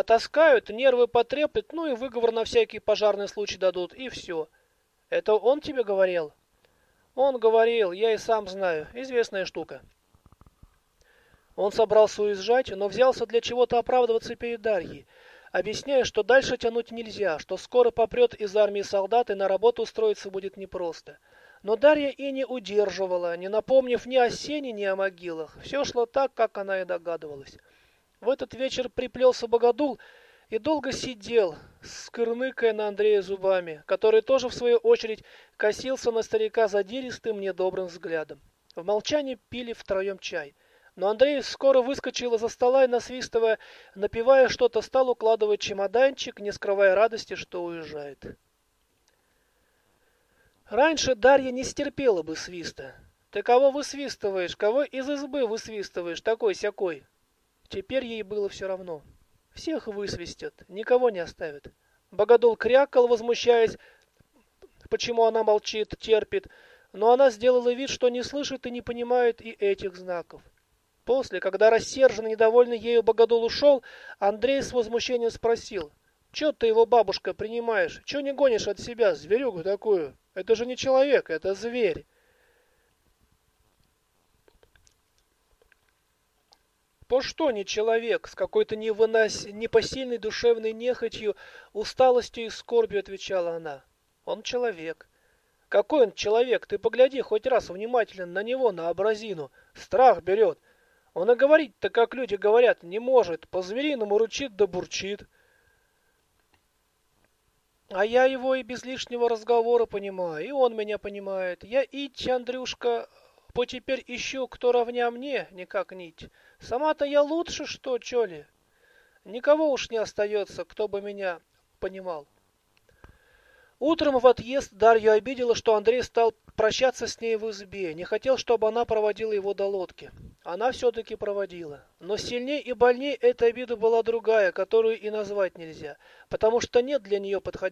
Потаскают, нервы потреплют, ну и выговор на всякий пожарный случай дадут, и все. Это он тебе говорил? Он говорил, я и сам знаю, известная штука. Он собрался уезжать, но взялся для чего-то оправдываться перед Дарьей, объясняя, что дальше тянуть нельзя, что скоро попрет из армии солдат и на работу устроиться будет непросто. Но Дарья и не удерживала, не напомнив ни о сене, ни о могилах. Все шло так, как она и догадывалась. В этот вечер приплелся богодул и долго сидел, скырныкая на Андрея зубами, который тоже, в свою очередь, косился на старика задиристым, недобрым взглядом. В молчании пили втроем чай. Но Андрей скоро выскочил из-за стола и, насвистывая, напивая что-то, стал укладывать чемоданчик, не скрывая радости, что уезжает. Раньше Дарья не стерпела бы свиста. Ты кого высвистываешь, кого из избы высвистываешь, такой-сякой? Теперь ей было все равно. Всех высвистят, никого не оставят. Богодул крякал, возмущаясь, почему она молчит, терпит, но она сделала вид, что не слышит и не понимает и этих знаков. После, когда рассерженный, недовольный ею Богодул ушел, Андрей с возмущением спросил, «Че ты его, бабушка, принимаешь? Че не гонишь от себя, зверюгу такую? Это же не человек, это зверь!» По что не человек, с какой-то невынос... непосильной душевной нехотью, усталостью и скорбью отвечала она. Он человек. Какой он человек? Ты погляди хоть раз внимательно на него, на образину. Страх берет. Он и говорить-то, как люди говорят, не может. По-звериному ручит да бурчит. А я его и без лишнего разговора понимаю, и он меня понимает. Я ить, Андрюшка, по теперь ищу, кто равня мне, никак нить. Сама-то я лучше, что, чё ли? Никого уж не остается, кто бы меня понимал. Утром в отъезд Дарью обидела, что Андрей стал прощаться с ней в избе, не хотел, чтобы она проводила его до лодки. Она все-таки проводила. Но сильнее и больнее эта обида была другая, которую и назвать нельзя, потому что нет для нее подходящего